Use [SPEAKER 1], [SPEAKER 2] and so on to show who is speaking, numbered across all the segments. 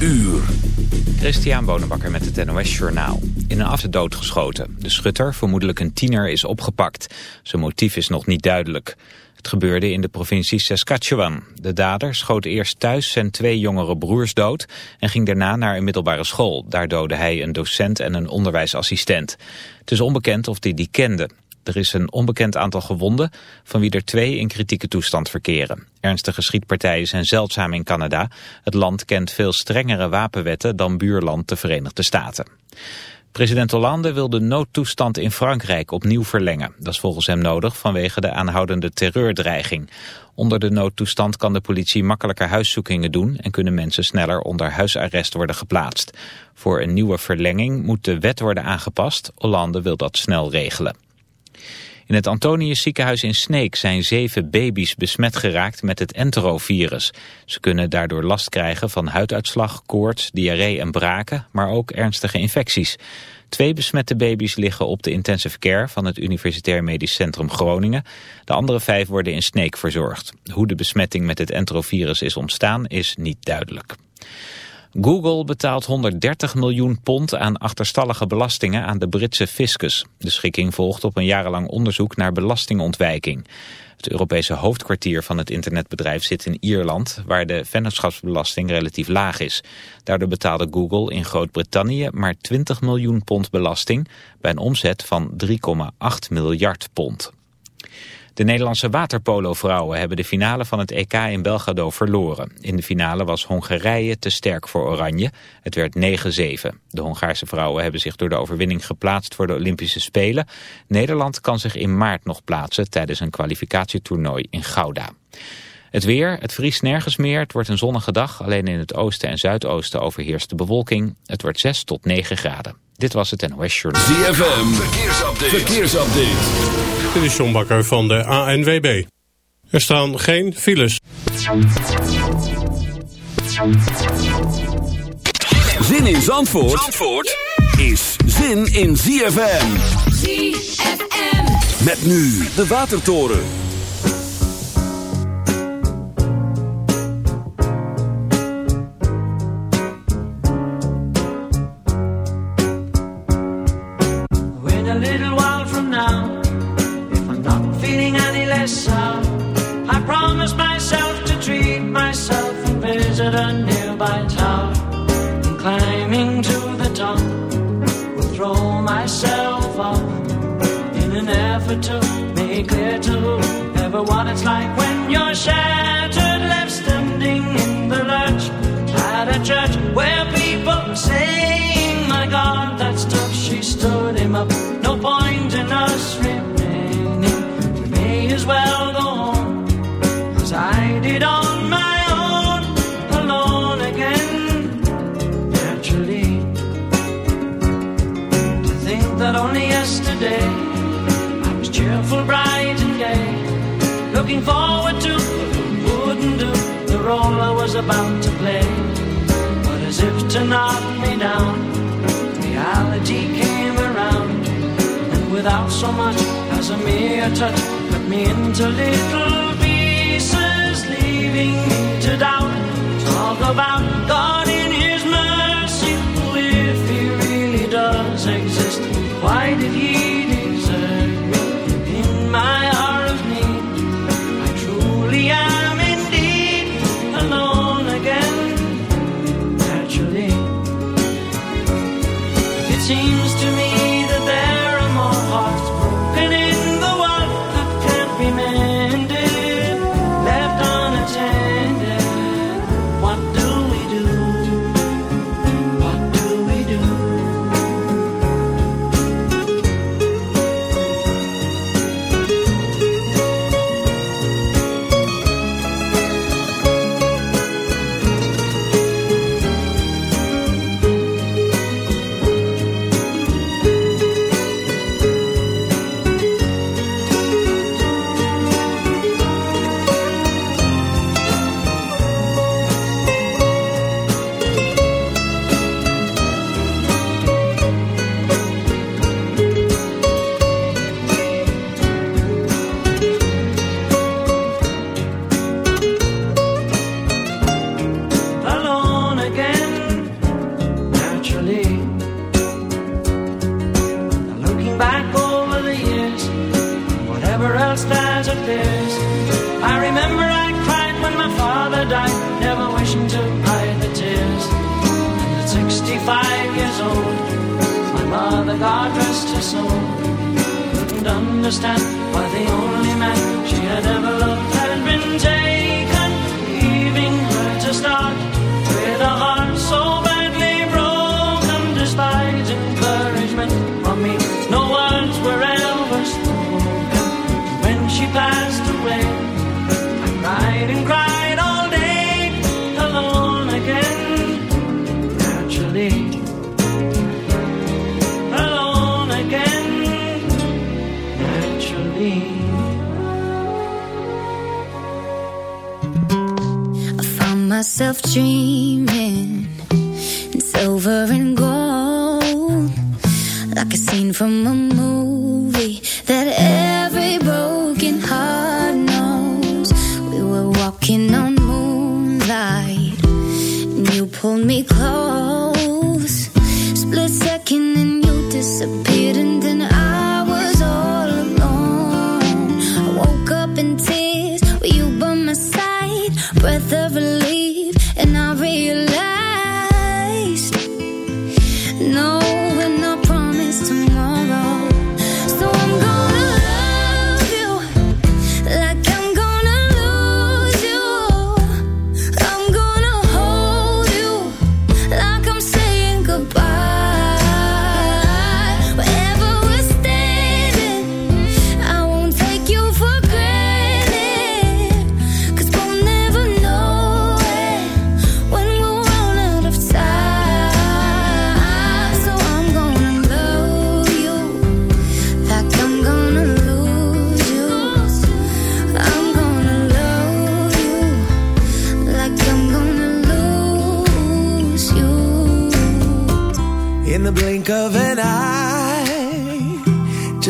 [SPEAKER 1] uur.
[SPEAKER 2] Christian Bonenbakker met het NOS Journaal. In een auto doodgeschoten. De schutter, vermoedelijk een tiener, is opgepakt. Zijn motief is nog niet duidelijk. Het gebeurde in de provincie Saskatchewan. De dader schoot eerst thuis zijn twee jongere broers dood... en ging daarna naar een middelbare school. Daar doodde hij een docent en een onderwijsassistent. Het is onbekend of hij die kende. Er is een onbekend aantal gewonden, van wie er twee in kritieke toestand verkeren. Ernstige schietpartijen zijn zeldzaam in Canada. Het land kent veel strengere wapenwetten dan buurland de Verenigde Staten. President Hollande wil de noodtoestand in Frankrijk opnieuw verlengen. Dat is volgens hem nodig vanwege de aanhoudende terreurdreiging. Onder de noodtoestand kan de politie makkelijker huiszoekingen doen... en kunnen mensen sneller onder huisarrest worden geplaatst. Voor een nieuwe verlenging moet de wet worden aangepast. Hollande wil dat snel regelen. In het Antonius ziekenhuis in Sneek zijn zeven baby's besmet geraakt met het enterovirus. Ze kunnen daardoor last krijgen van huiduitslag, koorts, diarree en braken, maar ook ernstige infecties. Twee besmette baby's liggen op de intensive care van het Universitair Medisch Centrum Groningen. De andere vijf worden in Sneek verzorgd. Hoe de besmetting met het enterovirus is ontstaan is niet duidelijk. Google betaalt 130 miljoen pond aan achterstallige belastingen aan de Britse fiscus. De schikking volgt op een jarenlang onderzoek naar belastingontwijking. Het Europese hoofdkwartier van het internetbedrijf zit in Ierland, waar de vennootschapsbelasting relatief laag is. Daardoor betaalde Google in Groot-Brittannië maar 20 miljoen pond belasting, bij een omzet van 3,8 miljard pond. De Nederlandse waterpolo-vrouwen hebben de finale van het EK in Belgrado verloren. In de finale was Hongarije te sterk voor Oranje. Het werd 9-7. De Hongaarse vrouwen hebben zich door de overwinning geplaatst voor de Olympische Spelen. Nederland kan zich in maart nog plaatsen tijdens een kwalificatietoernooi in Gouda. Het weer, het vriest nergens meer. Het wordt een zonnige dag. Alleen in het oosten en zuidoosten overheerst de bewolking. Het wordt 6 tot 9 graden. Dit was het NOS Journal.
[SPEAKER 1] ZFM, verkeersupdate. verkeersupdate.
[SPEAKER 3] Dit is John Bakker van de ANWB. Er staan geen files.
[SPEAKER 1] Zin in Zandvoort, Zandvoort is zin in ZFM.
[SPEAKER 4] ZFM.
[SPEAKER 1] Met nu de Watertoren.
[SPEAKER 5] Sound, I promise myself to treat myself and visit a nearby tower. And climbing to the top, will throw myself off in an effort to make clear to whoever what it's like when you're shattered, left standing in the lurch at a church where people are about to play. But as if to knock me down, reality came around, and without so much as a mere touch, cut me into little pieces, leaving me to doubt. Talk about God in she passed away. I cried and cried all day, alone again, naturally. Alone again, naturally.
[SPEAKER 4] I found myself dreaming in silver and gold, like a scene from a movie
[SPEAKER 6] the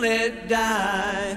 [SPEAKER 7] let die.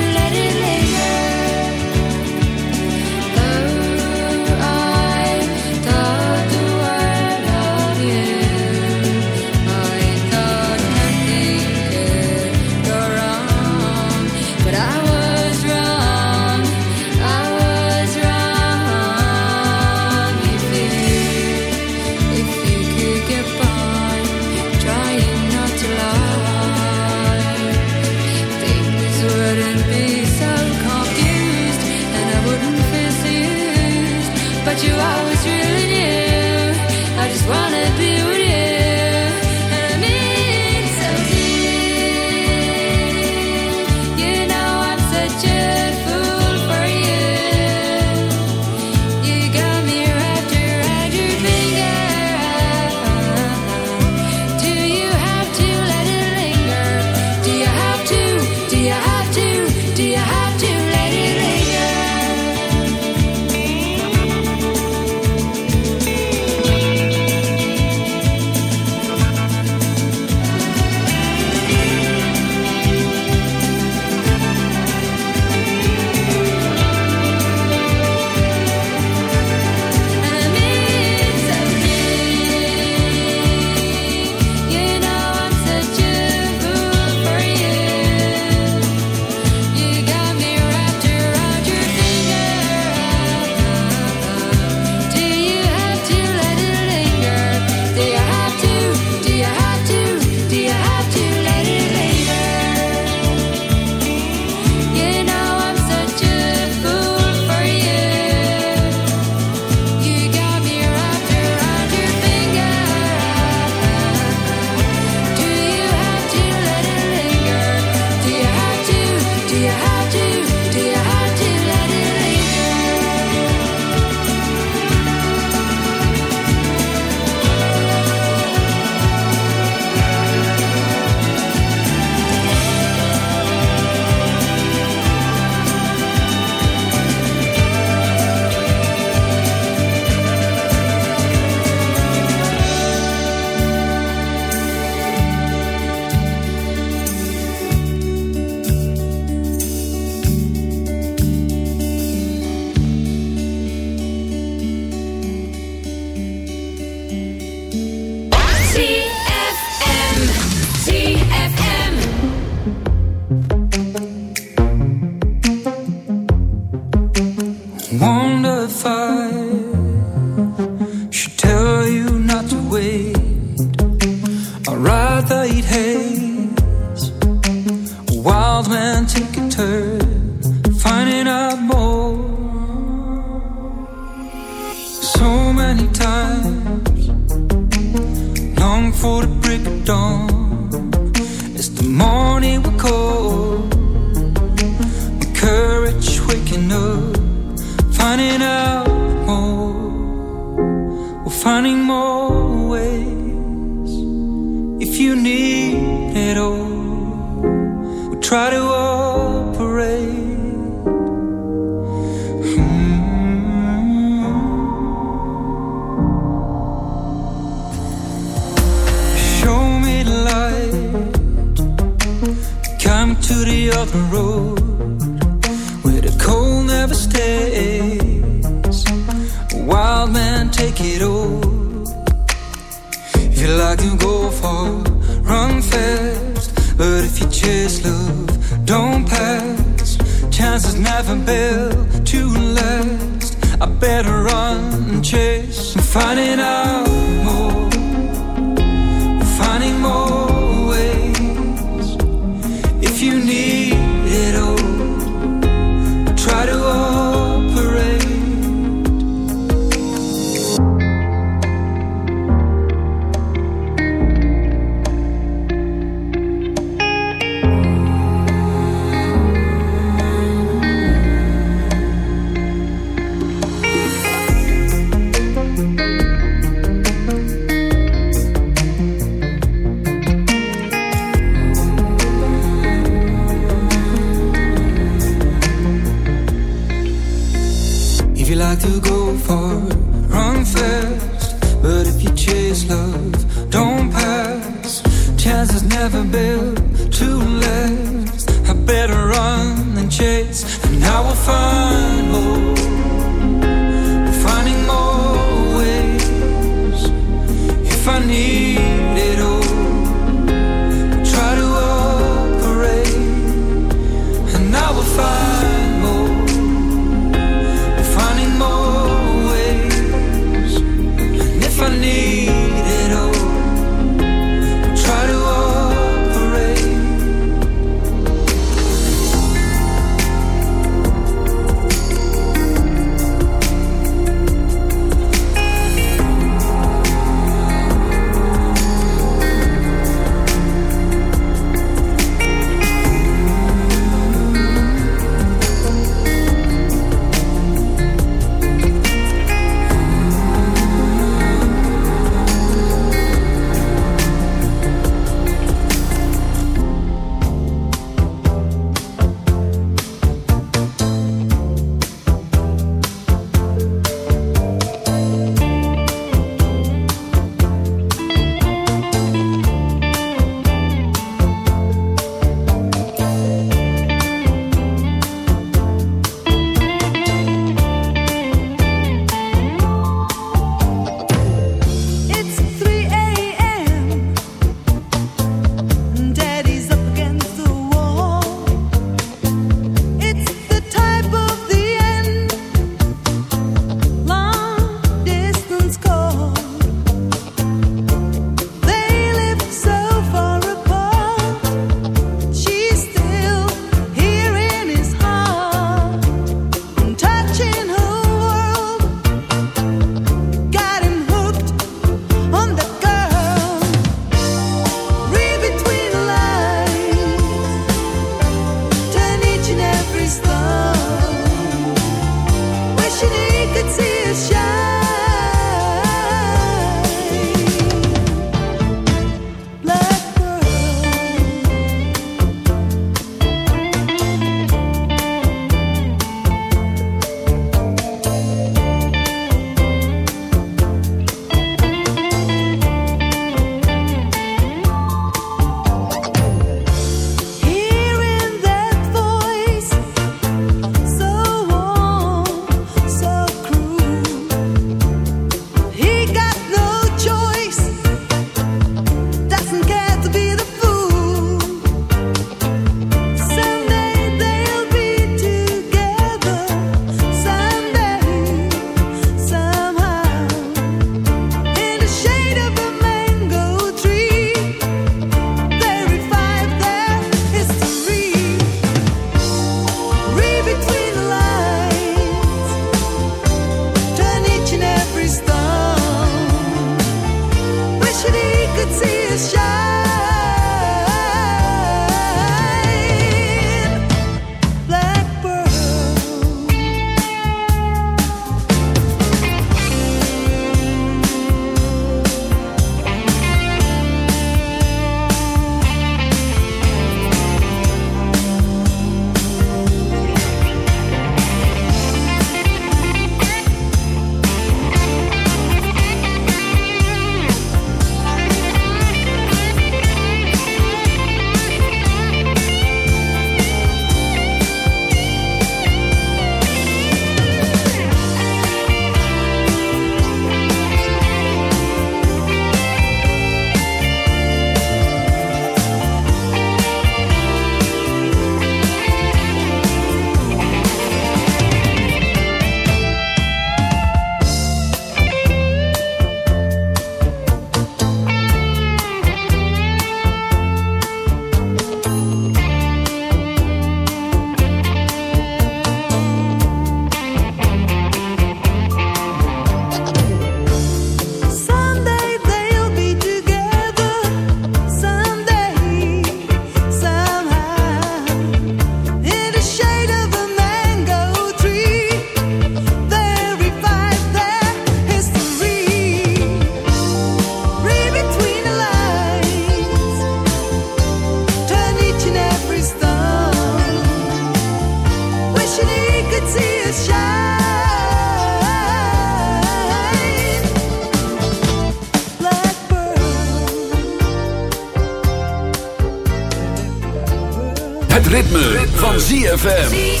[SPEAKER 1] ZFM.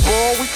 [SPEAKER 8] Basketball the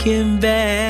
[SPEAKER 9] fucking bad.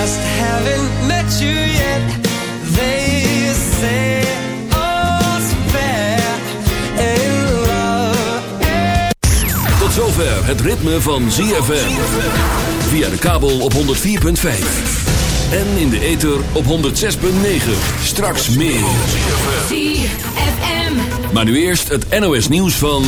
[SPEAKER 10] Just haven't met you yet. They say all's fair in love.
[SPEAKER 1] Tot zover het ritme van ZFM. Via de kabel op 104.5. En in de ether op 106.9. Straks meer.
[SPEAKER 11] ZFM.
[SPEAKER 1] Maar nu eerst het NOS nieuws van...